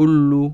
كل